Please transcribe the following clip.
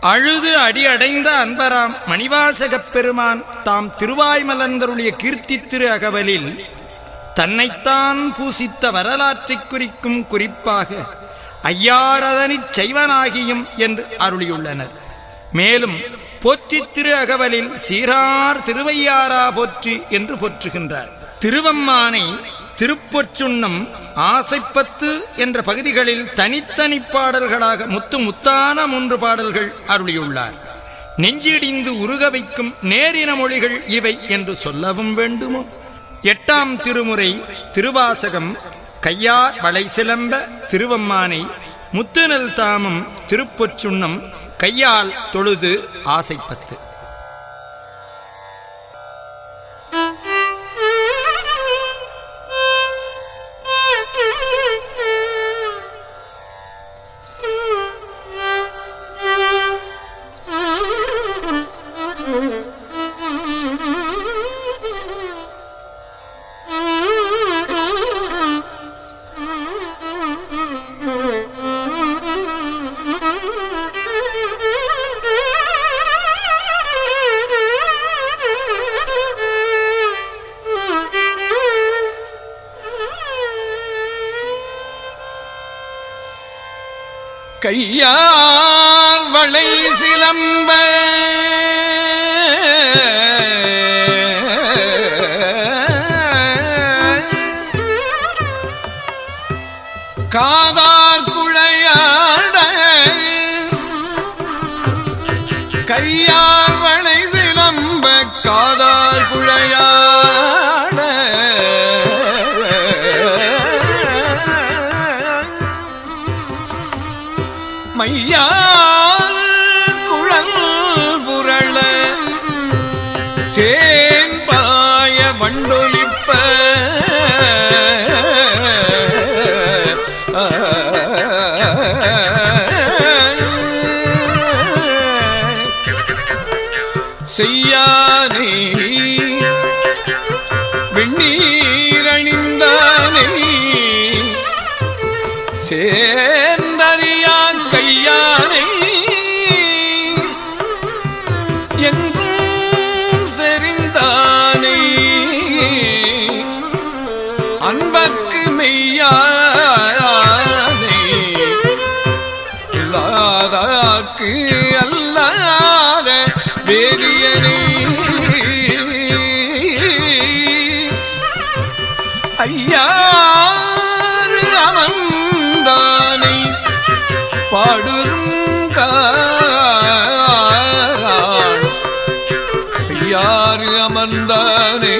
அழுது அடியடைந்த அன்பராம் மணிவாசகப் பெருமான் தாம் திருவாய்மலந்தருடைய கீர்த்தி திரு அகவலில் தன்னைத்தான் பூசித்த வரலாற்றைக் குறிக்கும் குறிப்பாக ஐயாரதனிச் செய்வனாகியும் என்று அருளியுள்ளனர். மேலும் போற்றித் திரு அகவலில் சீரார் திருவையாரா போற்றி என்று போற்றுகின்றார். திருவம்மானை திருப்பொற்சுண்ணம் ஆசைப்பத்து என்ற பகுதிகளில் தனித்தனி பாடல்களாக முத்து முத்தான மூன்று பாடல்கள் அருளியுள்ளார். நெஞ்சிடிந்து உருக வைக்கும் நேரின மொழிகள் இவை என்று சொல்லவும் வேண்டுமோ? எட்டாம் திருமுறை திருவாசகம் கையார் வளை சிலம்ப திருவம்மானை முத்துநல் தாமம் திருப்பொச்சுண்ணம் கையால் தொழுது ஆசைப்பத்து. கையார் வளை சிலம்ப. காதார் குழையாட கையார் மையால் குழல் புரள தேன்பாய வண்டொலிப்ப செய்யானே அன்பர்க்கு மெய்யானை. இல்லாதாக்கு அல்லாத வேதியனை ஐயாறு அமந்தானை பாடுறும் ஐயாறு அமர்ந்தானே.